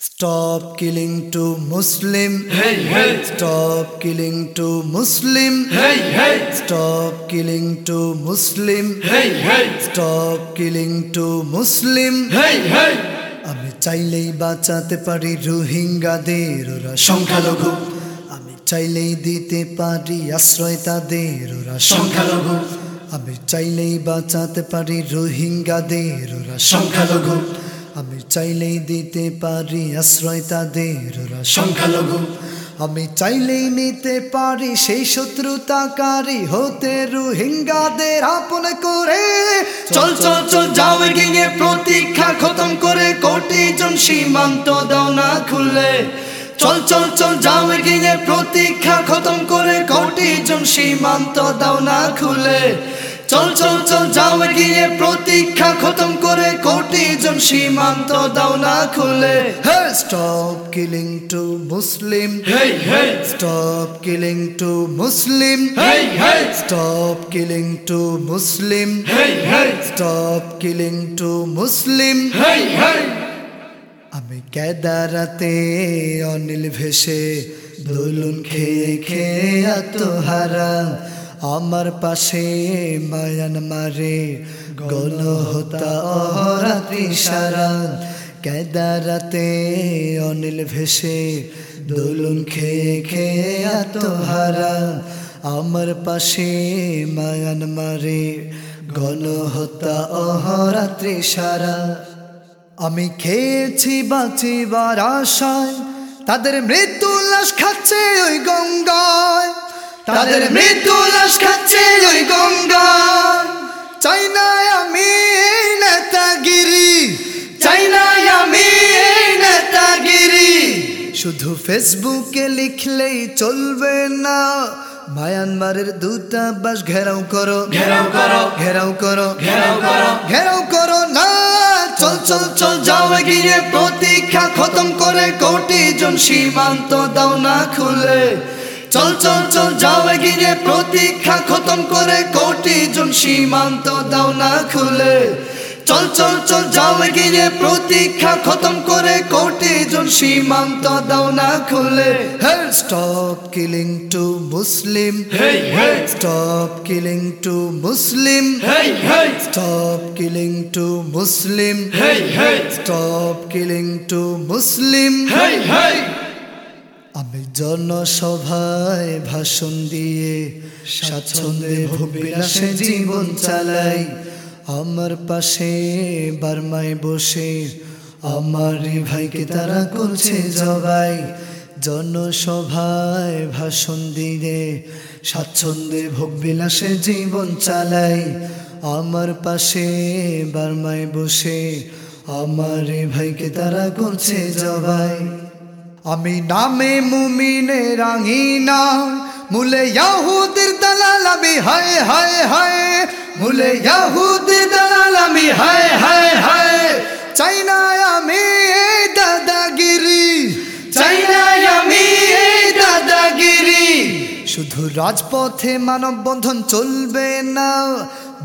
Stop killing to Muslim. Hey, hey. Stop killing to Muslim. Hey, hey. Stop killing to Muslim. Hey, hey. Stop killing to Muslim. Hey, hey. আমি চাইলেই বাঁচাতে পারি রোহিঙ্গাদের ওরা সংখ্যালঘু আমি চাইলেই দিতে পারি আশ্রয় তাদের ওরা সংখ্যালঘু আমি চাইলেই বাঁচাতে পারি রোহিঙ্গাদের ওরা সংখ্যালঘু চাইলেই দিতে পারি আশ্রয় তাদের সংখ্যালঘু। আমি চাইলেই নিতে পারি সেই শত্রুতাকারী হতে রোহিঙ্গাদের আপন করে। চল চল চল, যাও এগিয়ে, প্রতীক্ষা খতম করে কোটি জন সীমান্ত দাও না খুলে। চল চল চল, যাও এগিয়ে, প্রতীক্ষা খতম করে কোটি জন সীমান্ত দাও না খুলে। চল চল চল, যাও এগিয়ে, প্রতীক্ষা খতম করে সীমান্ত দাও না খুলে। Stop killing to Muslim stop killing to Muslim stop killing to Muslim stop killing to Muslim আমি কেদারাতে অনিল ভেসে দুলুন খেয়ে খেয়ে এত হারা আমার পাশে মায়ান মারে গণ হতা অহরাত্রি সারা কেদারাতে অনিল ভেসে দোলন খেয়ে খেয়ে আত্মহারা। আমার পাশে মায়ান মারে গণ হতা অহরাত্রি সারা আমি খেয়েছি বাঁচিবার আশায়, তাদের মৃত্যু লাশ খাচ্ছে ওই গঙ্গায়। তাদের মৃত্যু লাশ খাচ্ছে ওই গঙ্গায়। চাই না আমি এই নেতাগিরি চাই না আমি নেতাগিরি। শুধু ফেসবুকে লিখলেই চলবে না মায়ানমারের দূতাবাস ঘেরাও করো। ঘেরাও করো। ঘেরাও করো। ঘেরাও করো। ঘেরাও করো না চল চল চল যাও এগিয়ে। প্রতীক্ষা খতম করে কোটি জন সীমান্ত দাও না খুলে। চল চল চল যাও এগিয়ে প্রতীক্ষা খতম করে কোটি জন সীমান্ত দাও না খুলে চল চল চল যাও এগিয়ে প্রতীক্ষা খতম করে কোটি জন সীমান্ত দাও না খুলে Hey, stop killing to Muslim. Hey, hey. Stop killing to Muslim. Hey, hey. Stop killing to আমি জনসভায় ভাষণ দিয়ে স্বাচ্ছন্দ্যে ভোগবিলাসে জীবন চালাই। আমার পাশে বারমায় বসে আমার ভাইকে তারা করছে জবাই জনসভায় ভাষণ দিয়ে স্বাচ্ছন্দ্যে ভোগবিলাসে জীবন চালাই। আমার পাশে বারমায় বসে আমার ভাইকে তারা করছে জবাই আমি নামে মুমিনে রাঙিনা। মুলে ইয়াহুদের দালাল আমি, হায় হায় হায়। মুলে ইয়াহুদের দালাল আমি, হায় হায় হায়। চাই না আমি দাদাগিরি। চাই না আমি দাদাগিরি। শুধু রাজপথে মানববন্ধন চলবে না।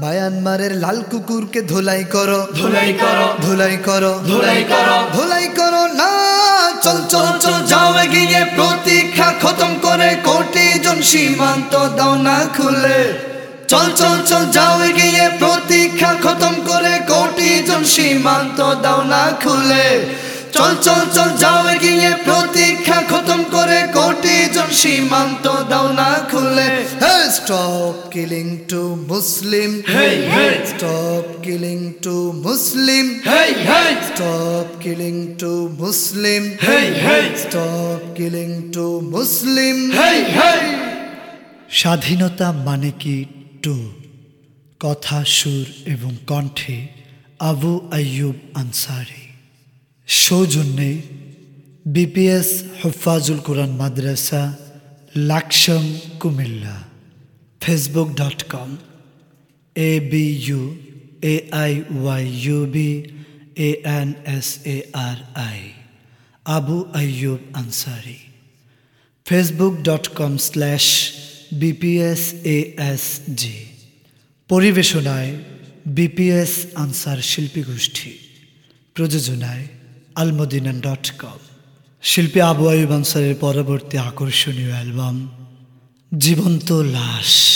মায়ানমারের লাল কুকুরকে ধোলাই করো। ধুলাই করো। ধোলাই করো। ধুলাই করো। ধোলাই করো না। চল চল চল যাও এগিয়ে। প্রতীক্ষা খতম করে কোটি জন সীমান্ত দাও না খুলে। চল চল চল যাও এগিয়ে। প্রতীক্ষা খতম করে কোটি জন সীমান্ত দাও না খুলে। চল চল চল যাও এগিয়ে। প্রতীক্ষা খতম করে কোটি জন সীমান্ত দাও না খুলে stop killing to Muslim stop killing to Muslim stop killing to Muslim stop killing to Muslim স্বাধীনতা মানে কি টু? কথা সুর এবং কণ্ঠে আবু আয়ুব আনসারি। সৌজন্যে BPS হফাজুল Quran Madrasa, Laksam Comilla Facebook dot com A B U A I Y U B A N S A R I Abu Ayub Ansari Facebook dot com slash BPS ASG পরিবেশনায় BPS Ansar শিল্পী গোষ্ঠী প্রযোজনায় Al Madina dot com শিল্পী আবু আয়ুব আনসারের পরবর্তী আকর্ষণীয় album জীবন্ত লাশ।